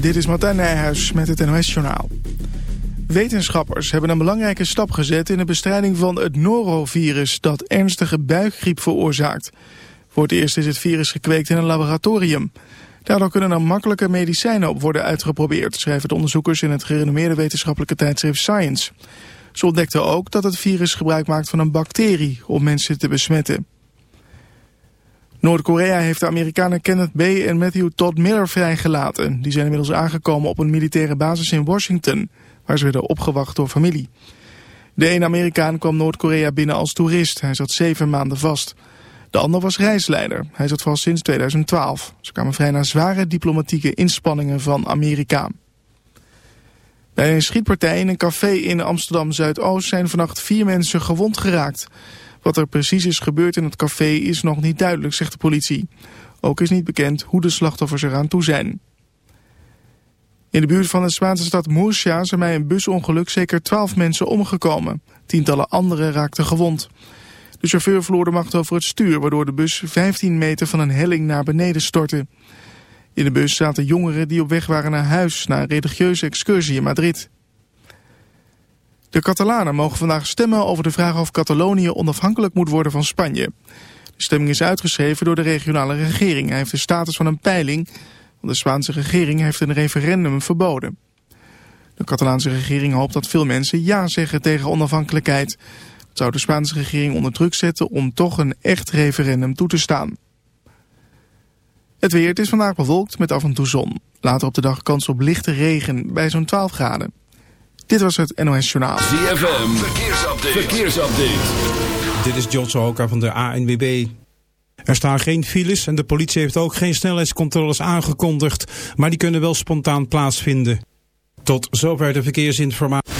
Dit is Martijn Nijhuis met het NOS-journaal. Wetenschappers hebben een belangrijke stap gezet in de bestrijding van het norovirus dat ernstige buikgriep veroorzaakt. Voor het eerst is het virus gekweekt in een laboratorium. Daardoor kunnen er makkelijke medicijnen op worden uitgeprobeerd, schrijven de onderzoekers in het gerenommeerde wetenschappelijke tijdschrift Science. Ze ontdekten ook dat het virus gebruik maakt van een bacterie om mensen te besmetten. Noord-Korea heeft de Amerikanen Kenneth B. en Matthew Todd Miller vrijgelaten. Die zijn inmiddels aangekomen op een militaire basis in Washington, waar ze werden opgewacht door familie. De ene Amerikaan kwam Noord-Korea binnen als toerist. Hij zat zeven maanden vast. De ander was reisleider. Hij zat vast sinds 2012. Ze kwamen vrij na zware diplomatieke inspanningen van Amerika. Bij een schietpartij in een café in Amsterdam-Zuidoost zijn vannacht vier mensen gewond geraakt. Wat er precies is gebeurd in het café is nog niet duidelijk, zegt de politie. Ook is niet bekend hoe de slachtoffers eraan toe zijn. In de buurt van de Spaanse stad Murcia zijn bij een busongeluk zeker twaalf mensen omgekomen. Tientallen anderen raakten gewond. De chauffeur verloor de macht over het stuur, waardoor de bus 15 meter van een helling naar beneden stortte. In de bus zaten jongeren die op weg waren naar huis na een religieuze excursie in Madrid. De Catalanen mogen vandaag stemmen over de vraag of Catalonië onafhankelijk moet worden van Spanje. De stemming is uitgeschreven door de regionale regering. Hij heeft de status van een peiling, want de Spaanse regering heeft een referendum verboden. De Catalaanse regering hoopt dat veel mensen ja zeggen tegen onafhankelijkheid. Dat zou de Spaanse regering onder druk zetten om toch een echt referendum toe te staan. Het weer, het is vandaag bewolkt met af en toe zon. Later op de dag kans op lichte regen bij zo'n 12 graden. Dit was het NOS Journaal. ZFM, verkeersupdate. verkeersupdate. Dit is John Sohoka van de ANWB. Er staan geen files en de politie heeft ook geen snelheidscontroles aangekondigd, maar die kunnen wel spontaan plaatsvinden. Tot zover de verkeersinformatie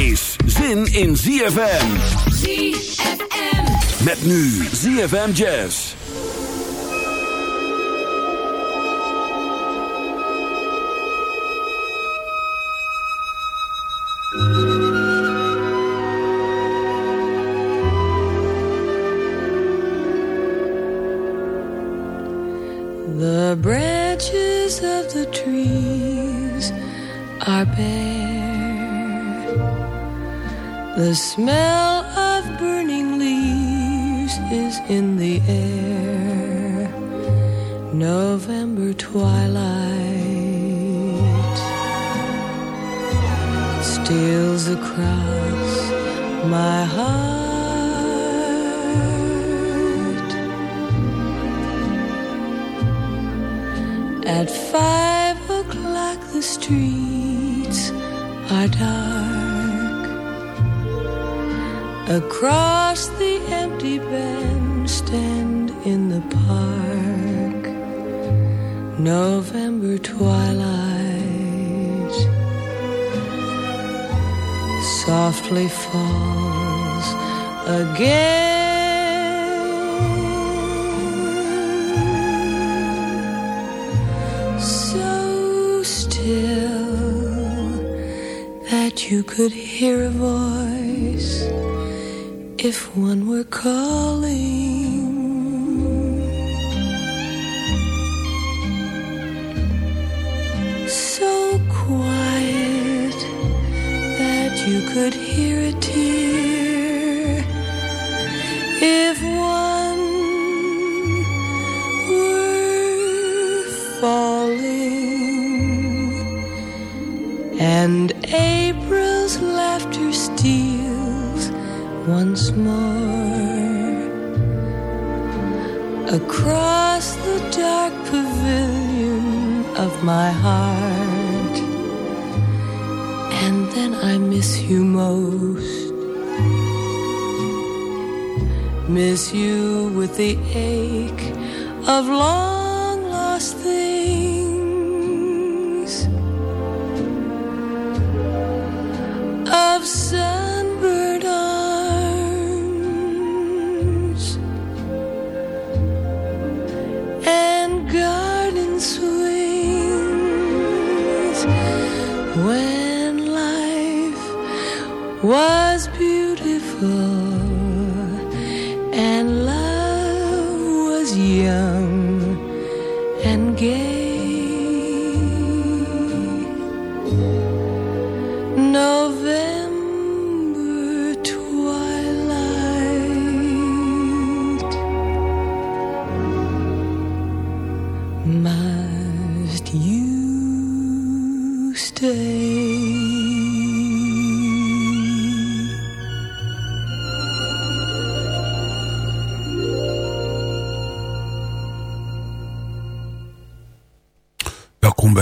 Is zin in ZFM. ZFM. Met nu ZFM Jazz. The branches of the trees are bare The smell of burning leaves is in the air. November twilight steals across my heart. At five o'clock, the streets are dark across the empty bandstand in the park. November twilight softly falls again. So still that you could hear a voice if one were calling. So quiet that you could hear a tear if one were falling. And across the dark pavilion of my heart. And then I miss you most. Miss you with the ache of long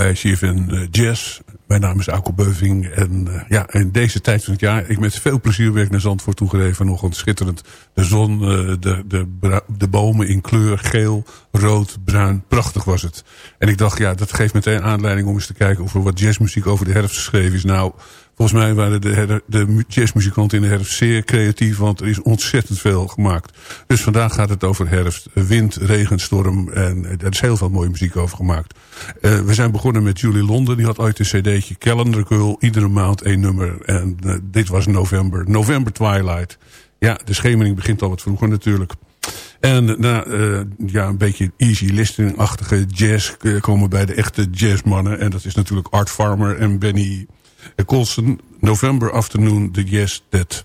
bij CFN eh, Jazz. Mijn naam is Auko Beuving. En eh, ja, in deze tijd van het jaar, ik met veel plezier werk naar Zandvoort toegegeven. Nog een schitterend. De zon, eh, de, de, de bomen in kleur, geel, rood, bruin. Prachtig was het. En ik dacht, ja, dat geeft meteen aanleiding om eens te kijken of er wat jazzmuziek over de herfst geschreven is. Nou, volgens mij waren de, de mu- jazzmuzikanten in de herfst zeer creatief, want er is ontzettend veel gemaakt. Dus vandaag gaat het over herfst, wind, regen, storm en er is heel veel mooie muziek over gemaakt. Eh, we zijn begonnen met Julie Londen, die had ooit een cd'tje Calendar Girl, iedere maand één nummer. En eh, dit was november, November Twilight. Ja, de schemering begint al wat vroeger natuurlijk. En na eh, ja, een beetje easy listening-achtige jazz eh, komen bij de echte jazzmannen. En dat is natuurlijk Art Farmer en Benny Colson. November Afternoon, The Yes That.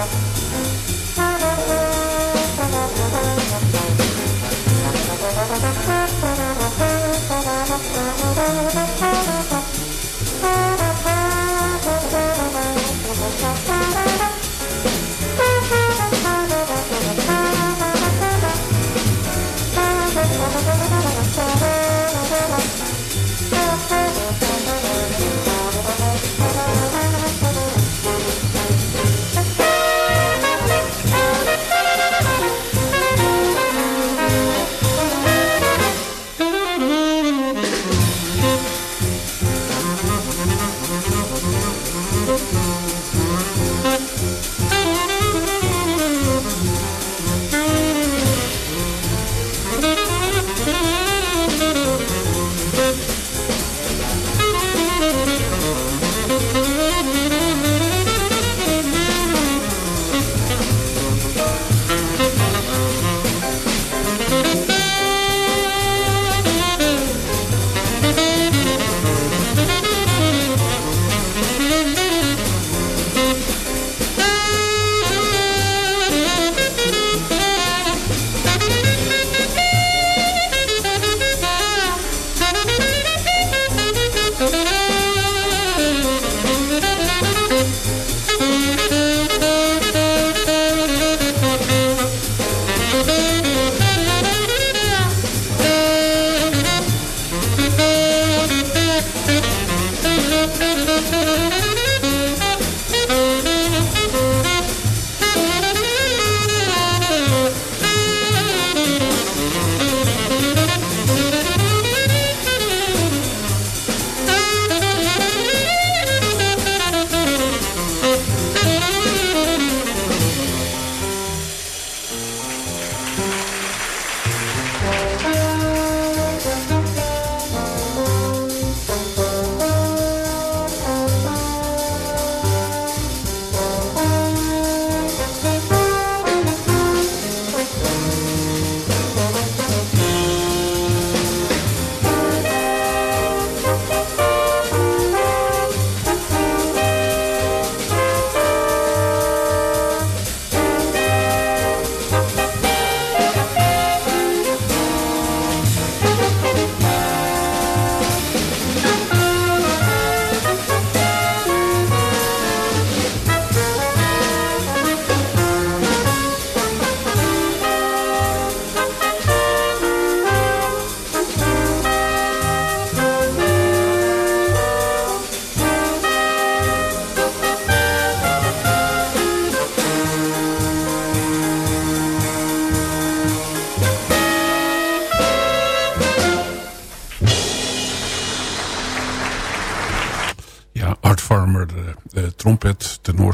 Thank you.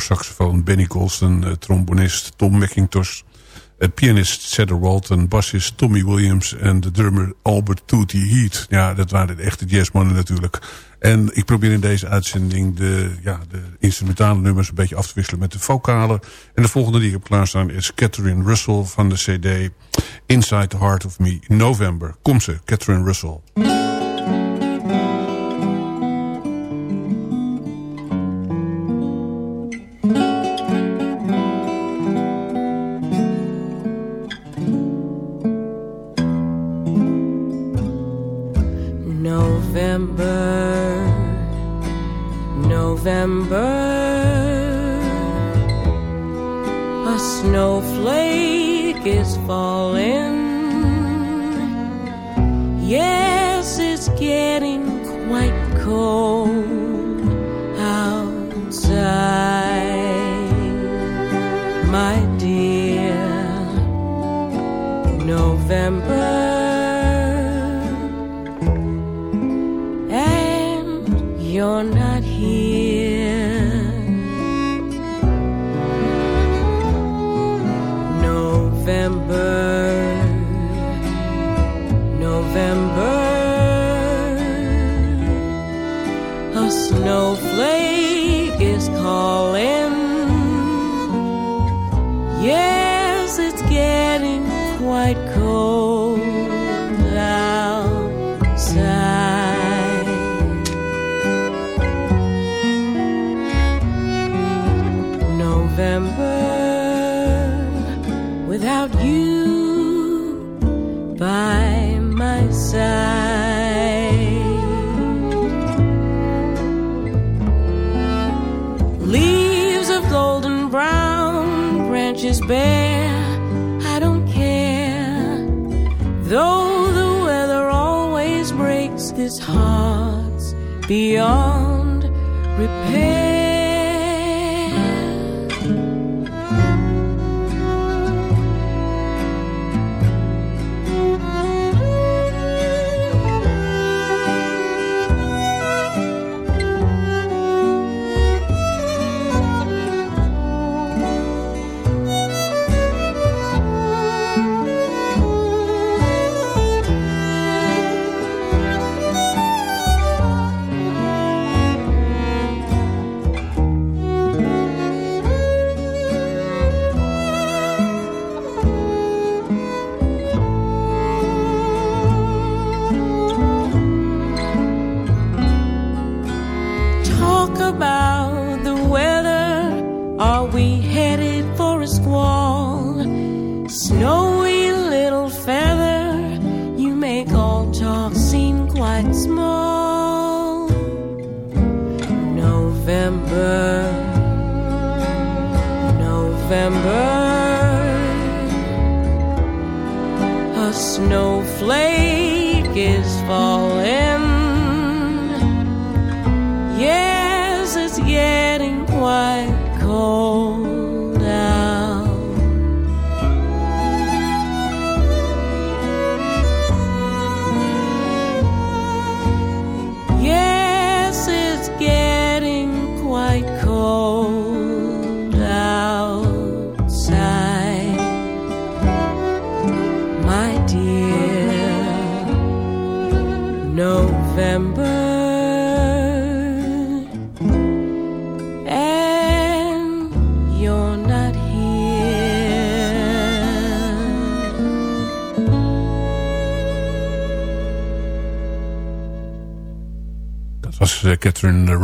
Tenorsaxofoon Benny Colston, uh, trombonist Tom McIntosh, uh, pianist Cedar Walton, bassist Tommy Williams en de drummer Albert Tootie Heat. Ja, dat waren de echte jazzmannen natuurlijk. En ik probeer in deze uitzending de, ja, de instrumentale nummers een beetje af te wisselen met de vocalen. En de volgende die ik heb klaarstaan is Catherine Russell van de cd Inside the Heart of Me, November. Kom ze, Catherine Russell.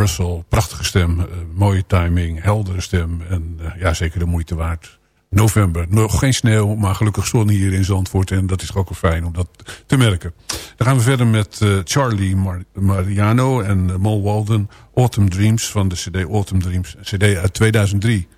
Russell. Prachtige stem, eh, mooie timing, heldere stem. En eh, ja, zeker de moeite waard. November, nog geen sneeuw, maar gelukkig zon hier in Zandvoort. En dat is ook wel fijn om dat te merken. Dan gaan we verder met eh, Charlie Mar- Mariano en Mal Walden. Autumn Dreams van de cd Autumn Dreams. Cd uit 2003.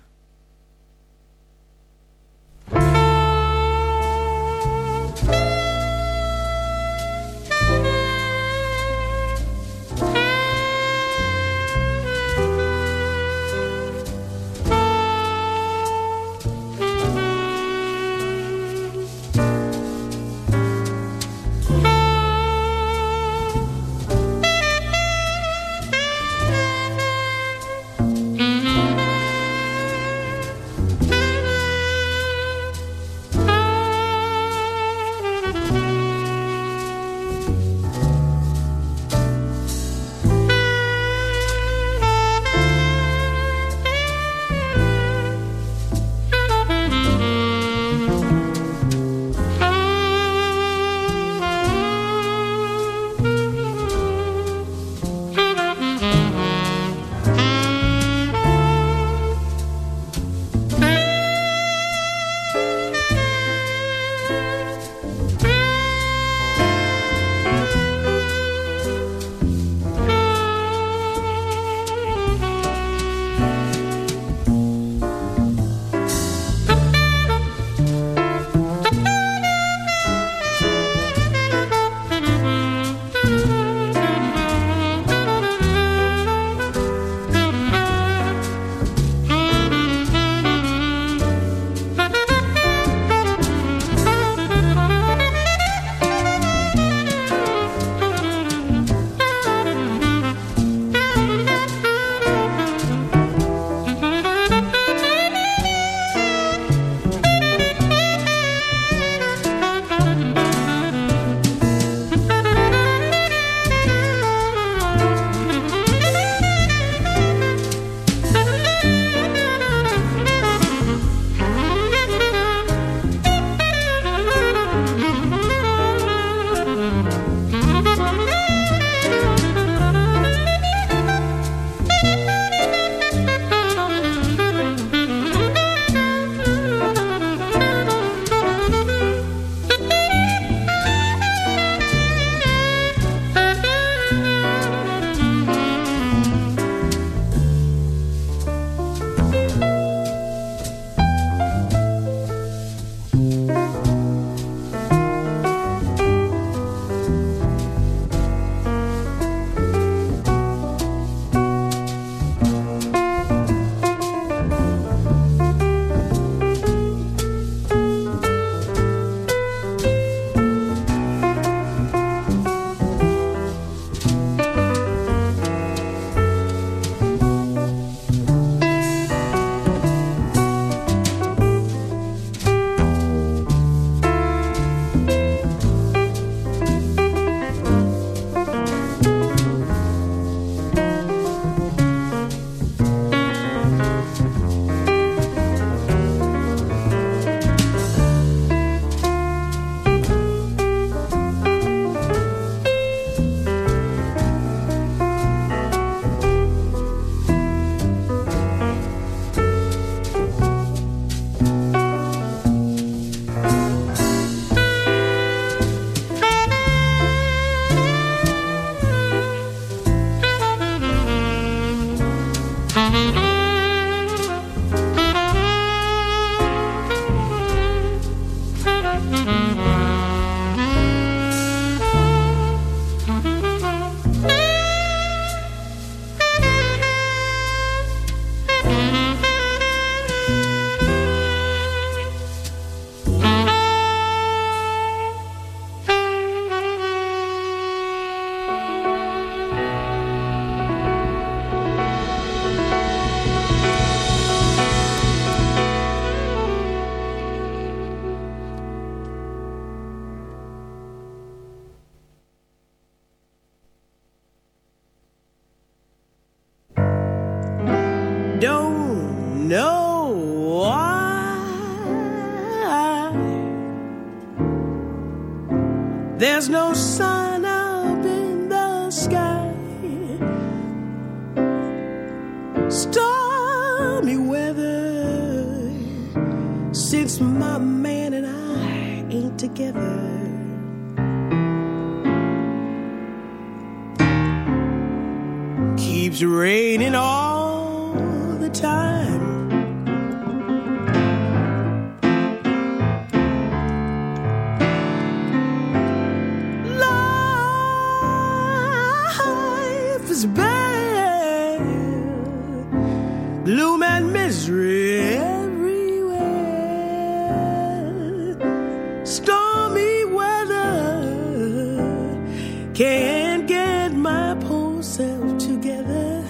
My self together.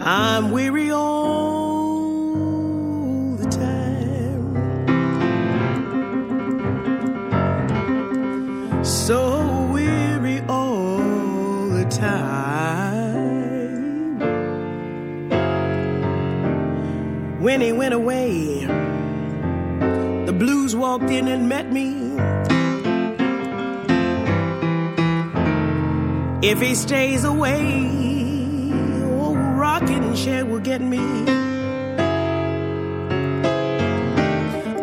I'm weary all the time. so weary all the time. When he went away, the blues walked in and met me. If he stays away, old rocking chair will get me.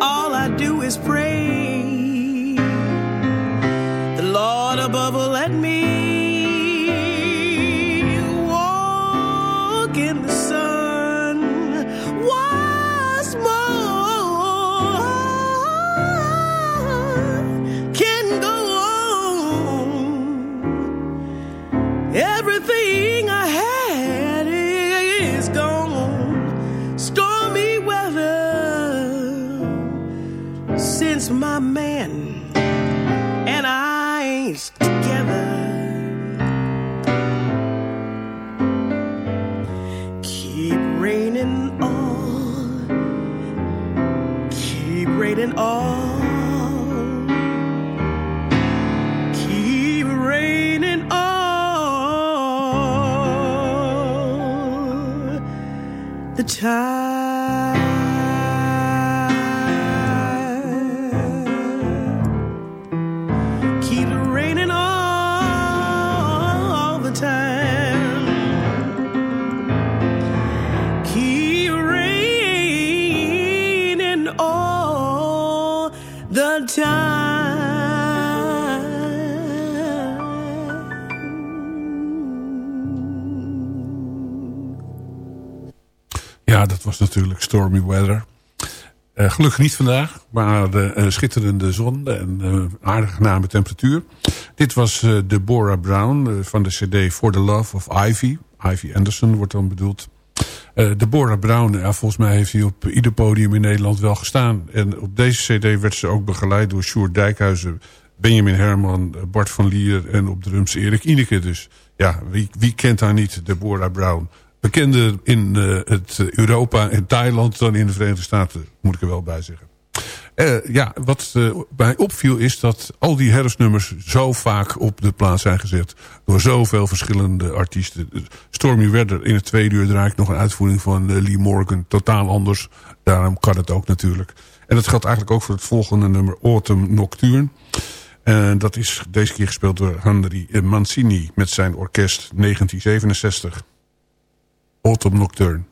All I do is pray my man and I ain't together. Keep raining on, keep raining on, keep raining on the time. Was natuurlijk stormy weather. Eh, gelukkig niet vandaag, maar de eh, schitterende zon en uh, aardige name temperatuur. Dit was eh, Deborah Brown eh, van de cd For the Love of Ivy. Ivy Anderson wordt dan bedoeld. Eh Deborah Brown, volgens mij heeft hij op ieder podium in Nederland wel gestaan. En op deze cd werd ze ook begeleid door Sjoerd Dijkhuizen, Benjamin Herman, Bart van Lier en op drums Erik Ineke. Dus ja, wie, wie kent haar niet, Deborah Brown? Bekender in eh, het Europa en Thailand dan in de Verenigde Staten, moet ik er wel bij zeggen. Eh, ja, wat eh, mij opviel is dat al die herfstnummers zo vaak op de plaats zijn gezet. Door zoveel verschillende artiesten. Stormy Weather in het tweede uur draai nog een uitvoering van eh, Lee Morgan. Totaal anders. Daarom kan het ook natuurlijk. En dat geldt eigenlijk ook voor het volgende nummer Autumn Nocturne. En dat is deze keer gespeeld door Henry Mancini met zijn orkest 1967. Autumn Nocturne.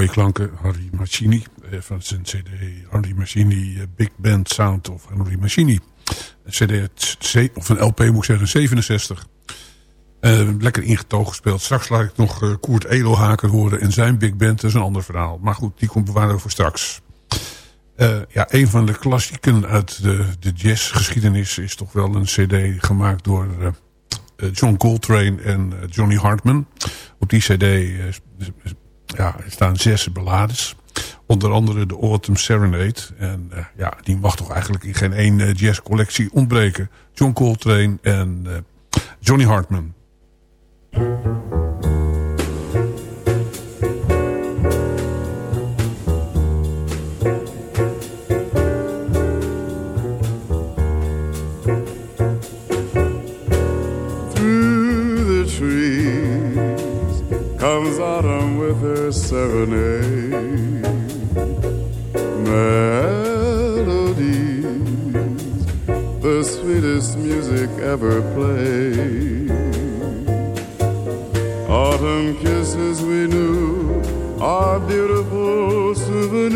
Mooie klanken, Harry Machini eh, van zijn cd Harry Machini eh, Big Band Sound of Harry Machini. Een cd, of een LP moet ik zeggen, 67. Uh, eh, lekker ingetogen gespeeld. Straks laat ik nog Koert Edelhaken horen en zijn big band. Dat is een ander verhaal. Maar goed, die komt bewaren voor straks. Ja, een van de klassieken uit de, de jazzgeschiedenis is toch wel een cd gemaakt door John Coltrane en Johnny Hartman. Op die cd ja, er staan zes ballades. Onder andere de Autumn Serenade. En uh, ja, die mag toch eigenlijk in geen één uh, jazzcollectie ontbreken. John Coltrane en uh, Johnny Hartman. Ever played. Autumn kisses we knew are beautiful souvenirs.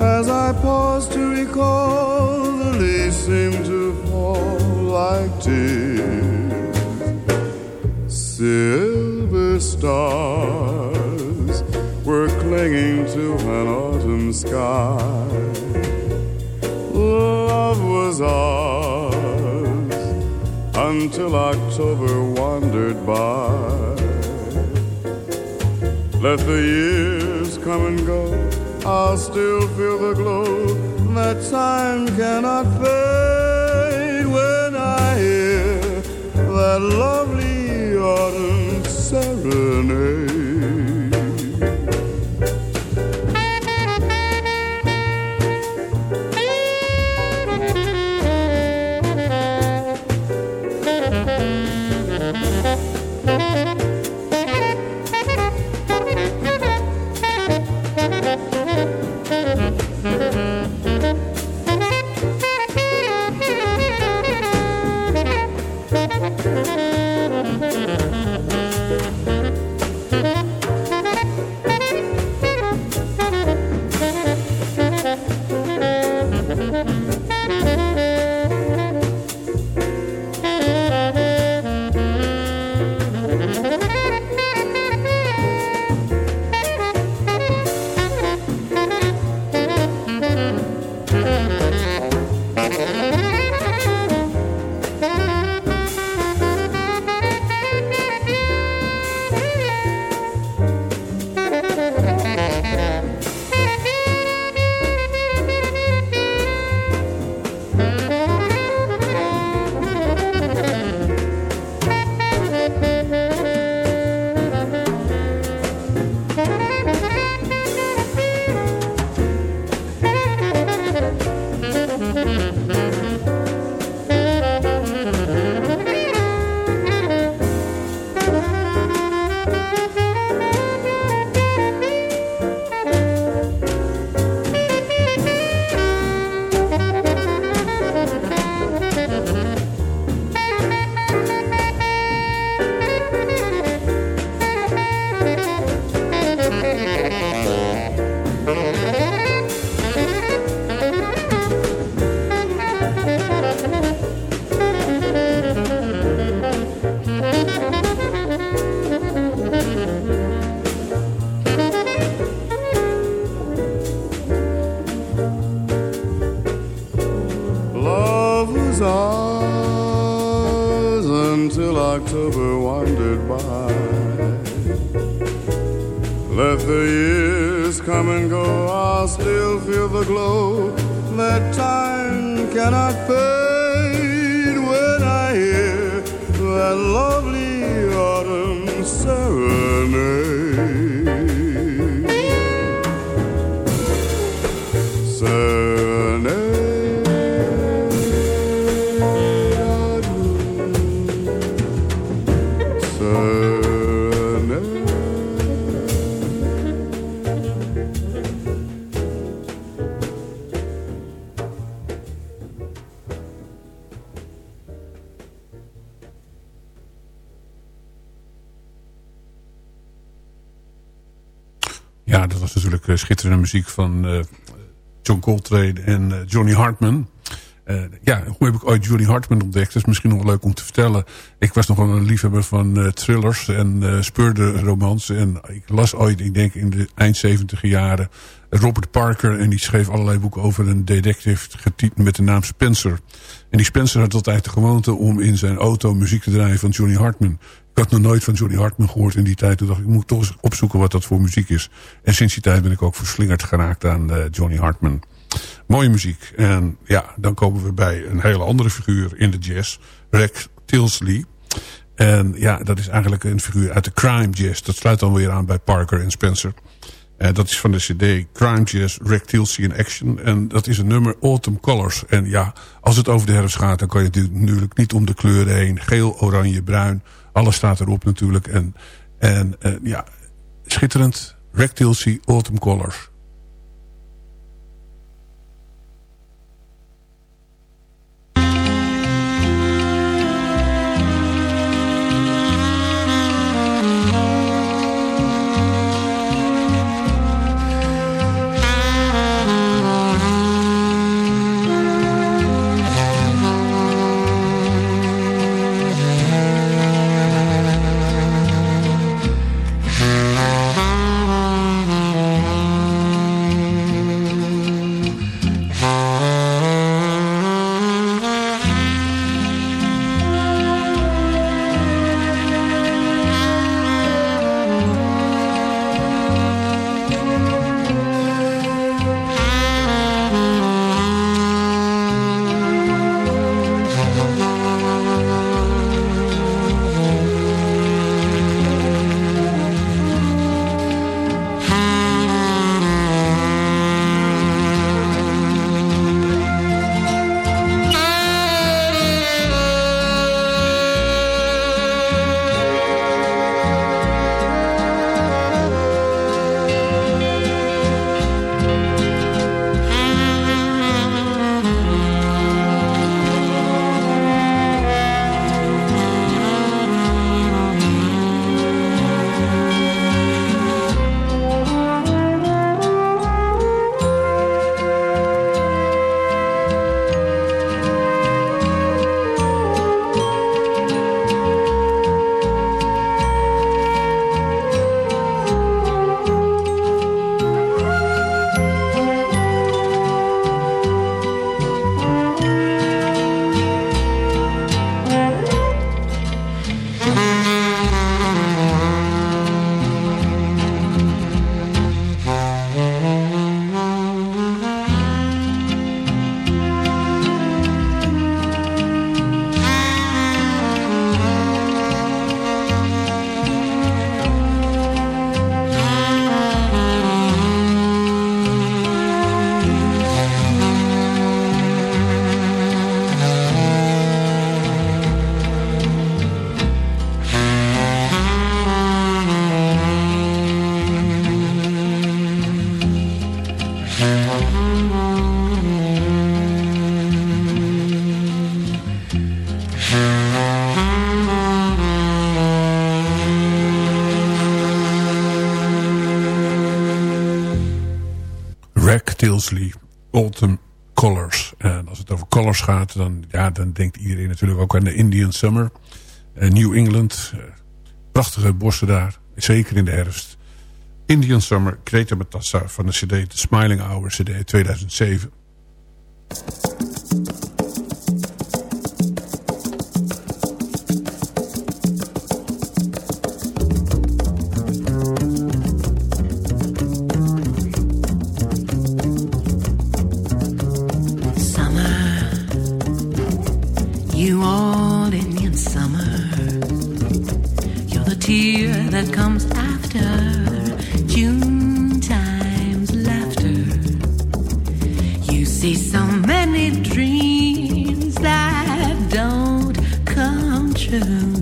As I pause to recall, the leaves seem to fall like tears. Silver stars were clinging to an autumn sky. Was until October wandered by. Let the years come and go, I'll still feel the glow that time cannot fade when I hear that lovely autumn serenade. Still feel the glow. That time cannot fade schitterende muziek van uh, John Coltrane en uh, Johnny Hartman. Uh, ja, hoe heb ik ooit Johnny Hartman ontdekt? Dat is misschien nog wel leuk om te vertellen. Ik was nog wel een liefhebber van thrillers en speurde romans. En ik las ooit, ik denk in de eind 70 jaren... Robert Parker en die schreef allerlei boeken over een detective getiteld met de naam Spencer. En die Spencer had altijd de gewoonte om in zijn auto muziek te draaien van Johnny Hartman. Had nog nooit van Johnny Hartman gehoord in die tijd. Toen dacht ik, ik moet toch eens opzoeken wat dat voor muziek is. En sinds die tijd ben ik ook verslingerd geraakt aan uh, Johnny Hartman. Mooie muziek. En ja, dan komen we bij een hele andere figuur in de jazz. Rex Tilsley. En ja, dat is eigenlijk een figuur uit de crime jazz. Dat sluit dan weer aan bij Parker en Spencer. Uh, dat is van de cd Crime Jazz Rick Tilsey in Action. En dat is een nummer Autumn Colors. En ja, als het over de herfst gaat... dan kan je natuurlijk niet om de kleuren heen. Geel, oranje, bruin. Alles staat erop natuurlijk. En, en uh, ja, schitterend. Rick Tilsey Autumn Colors. Dan, ja, dan denkt iedereen natuurlijk ook aan de Indian Summer. Uh, New England, uh, prachtige bossen daar, zeker in de herfst. Indian Summer, Greta Matassa van de cd The Smiling Hour cd 2007. See so many dreams that don't come true.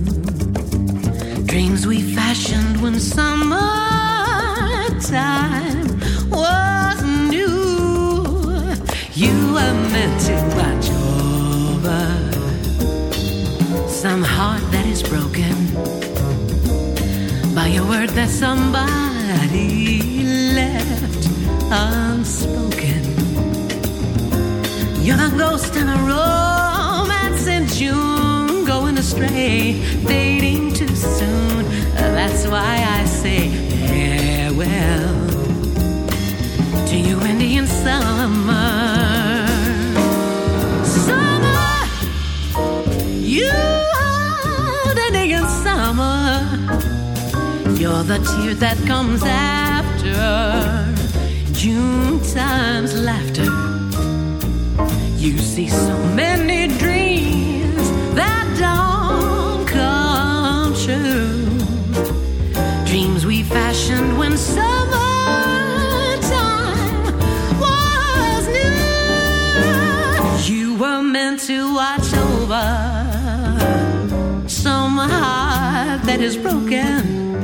Dreams we fashioned when summertime was new. You were meant to watch over some heart that is broken by a word that somebody You're the ghost in a romance in June, going astray, fading too soon. That's why I say farewell to you, Indian summer. Summer, you hold Indian summer. You're the tear that comes after June time's laughter. You see so many dreams that don't come true. Dreams we fashioned when summertime was new. You were meant to watch over some heart that is broken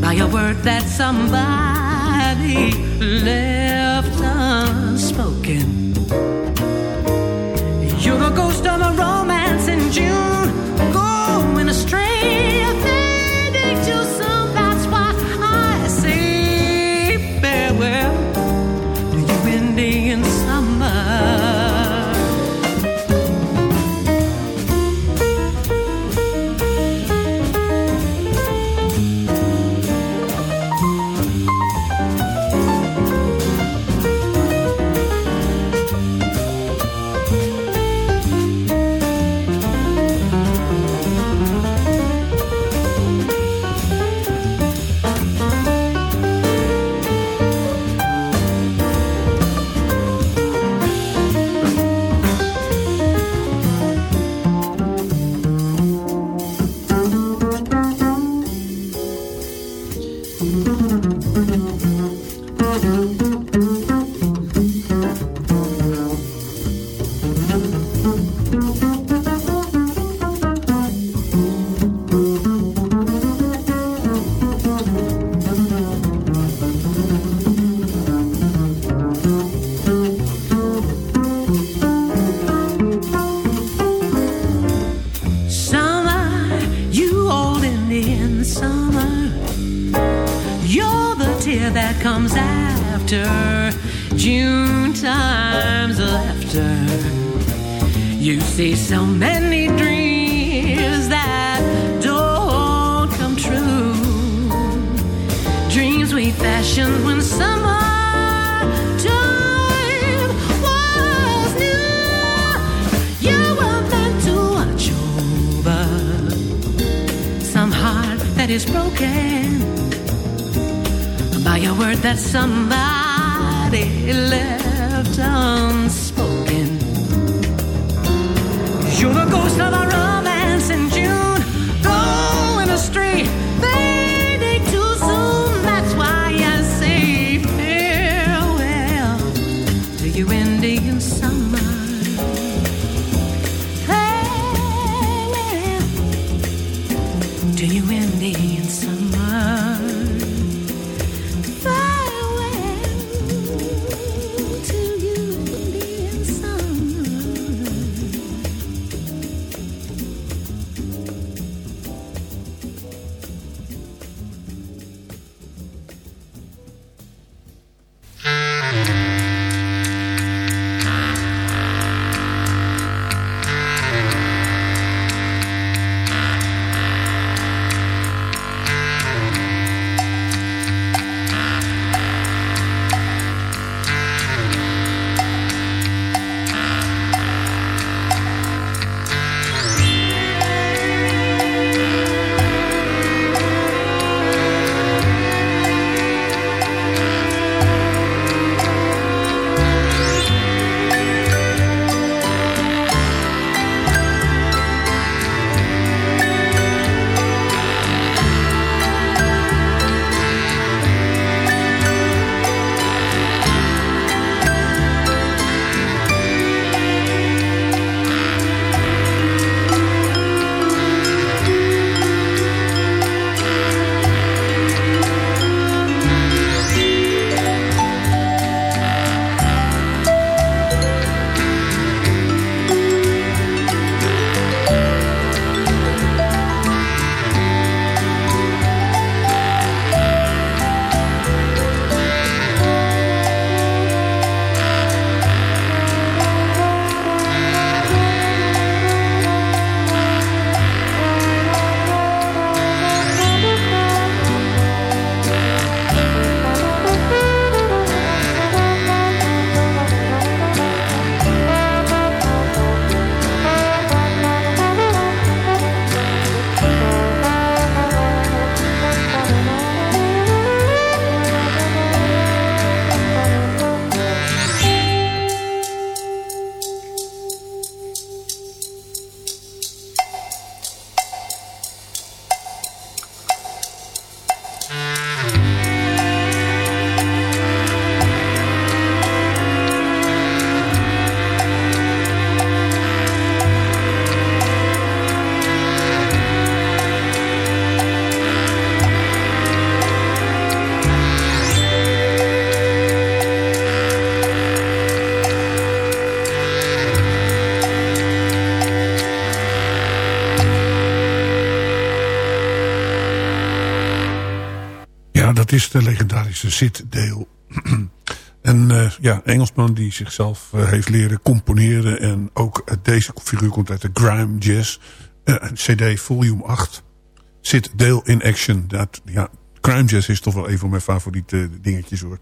by a word that somebody left Indian summer. Is de legendarische Sid Dale. en uh, ja, Engelsman die zichzelf uh, heeft leren componeren. En ook deze figuur komt uit de grime jazz. CD volume 8. Sid Dale in action. Dat, ja, crime jazz is toch wel een van mijn favoriete dingetjes hoor.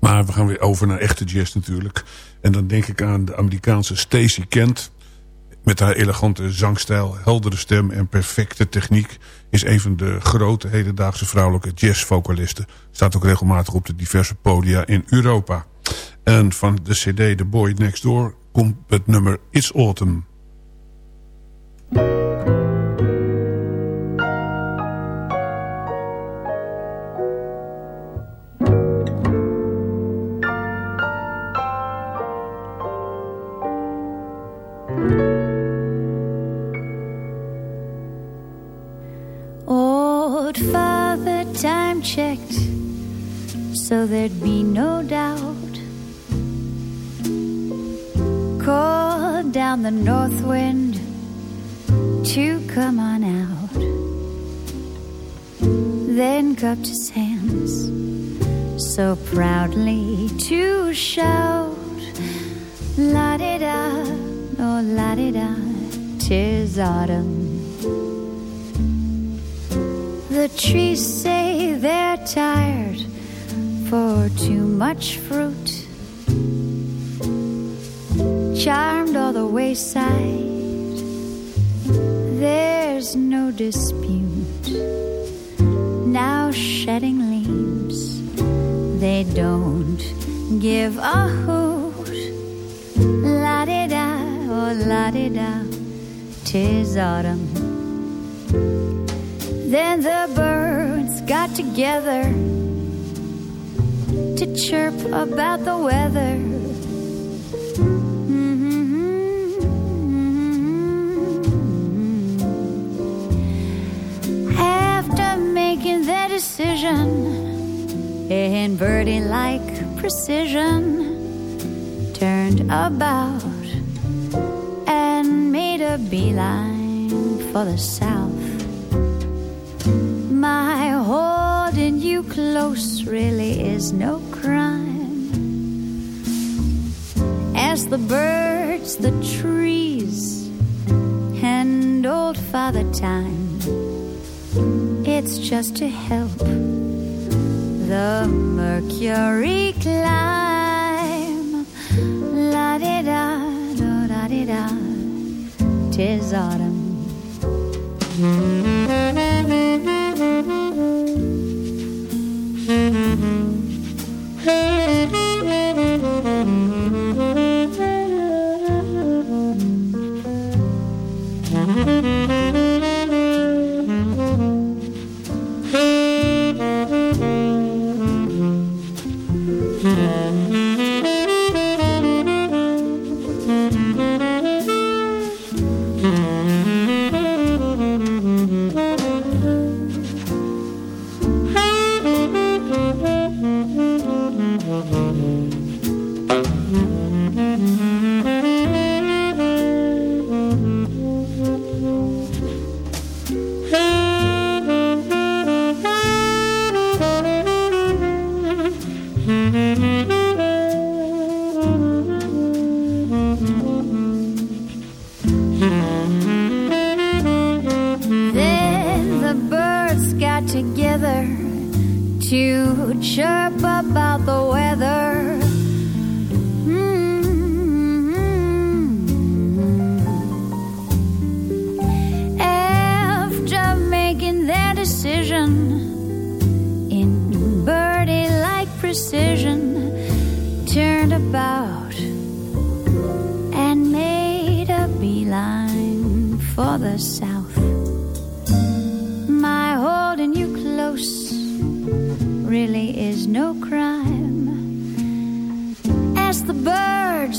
Maar we gaan weer over naar echte jazz natuurlijk. En dan denk ik aan de Amerikaanse Stacey Kent. Met haar elegante zangstijl, heldere stem en perfecte techniek... is een van de grote hedendaagse vrouwelijke jazzvocalisten. Staat ook regelmatig op de diverse podia in Europa. En van de cd The Boy Next Door komt het nummer It's Autumn. So there'd be no doubt. Called down the north wind to come on out. Then cupped his hands so proudly to shout, La di da, oh la di da, tis autumn. The trees say they're tired for too much fruit. Charmed all the wayside, there's no dispute. Now shedding leaves, they don't give a hoot. La di da, oh la di da, tis autumn then the birds got together to chirp about the weather. Mm-hmm. After making decision in birdie like precision, turned about and made a beeline for the south my holding you close really is no crime. As the birds, the trees, and old Father Time, it's just to help the mercury climb. La di da, da di da, tis autumn.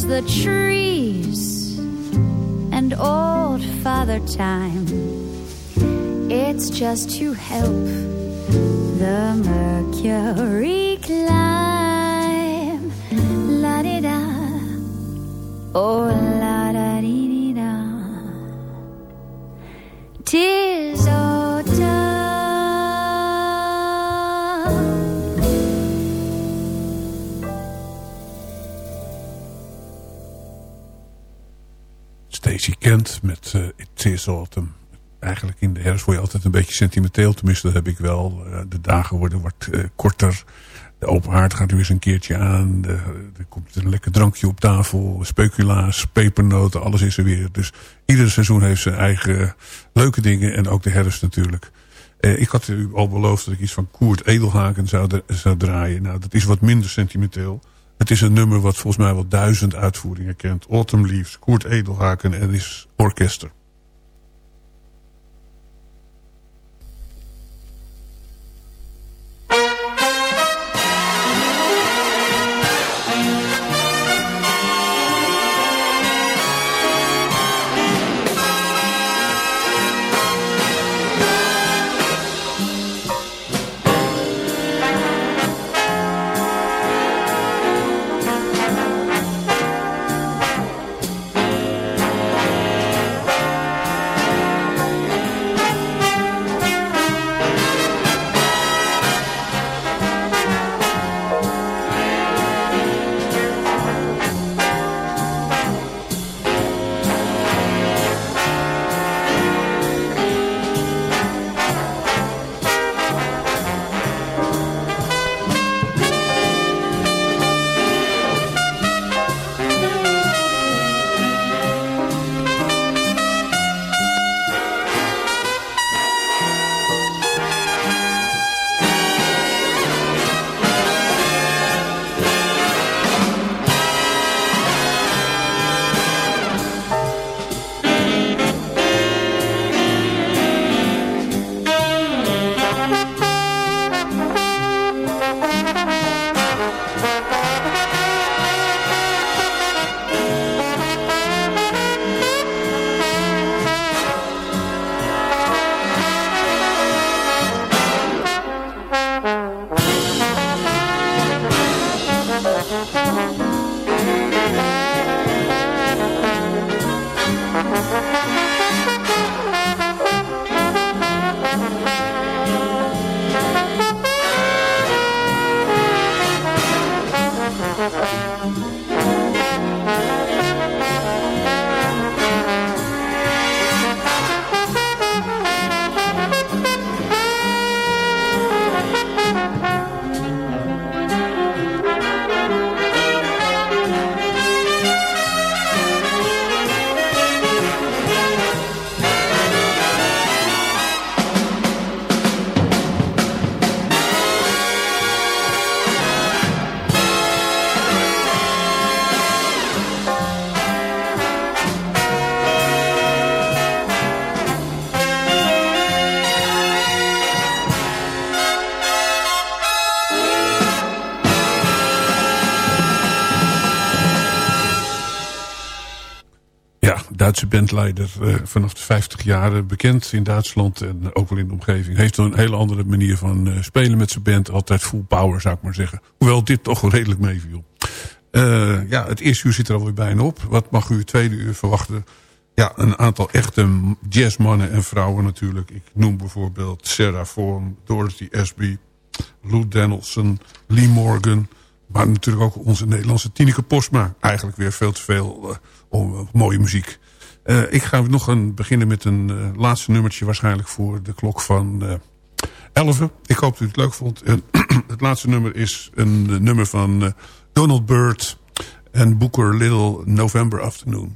the trees and old Father Time. It's just to help the mercury climb. La di da, oh la da di da. Dear Kent met uh, It Autumn. Eigenlijk in de herfst word je altijd een beetje sentimenteel. Tenminste, dat heb ik wel. Uh, de dagen worden wat uh, korter. De open haard gaat weer eens een keertje aan. De, er komt een lekker drankje op tafel. Speculaas, pepernoten, alles is er weer. Dus ieder seizoen heeft zijn eigen leuke dingen. En ook de herfst natuurlijk. ik had u al beloofd dat ik iets van Koert Edelhaken zou, zou draaien. Nou, dat is wat minder sentimenteel. Het is een nummer wat volgens mij wel duizend uitvoeringen kent. Autumn Leaves, Koert Edelhaken en is orkester. Duitse bandleider uh, vanaf de 50 jaar bekend in Duitsland en ook wel in de omgeving. Heeft een hele andere manier van uh, spelen met zijn band. Altijd full power zou ik maar zeggen. Hoewel dit toch wel redelijk meeviel. Uh, ja, het eerste uur zit er alweer bijna op. Wat mag u het tweede uur verwachten? Ja, een aantal echte jazzmannen en vrouwen natuurlijk. Ik noem bijvoorbeeld Sarah Vaughan, Dorothy Ashby, Lou Danielson, Lee Morgan... Maar natuurlijk ook onze Nederlandse Tineke Postma. Eigenlijk weer veel te veel uh, mooie muziek. Uh, ik ga nog een, beginnen met een uh, laatste nummertje waarschijnlijk voor de klok van uh, 11. Ik hoop dat u het leuk vond. het laatste nummer is een nummer van Donald Byrd en Booker Little November Afternoon.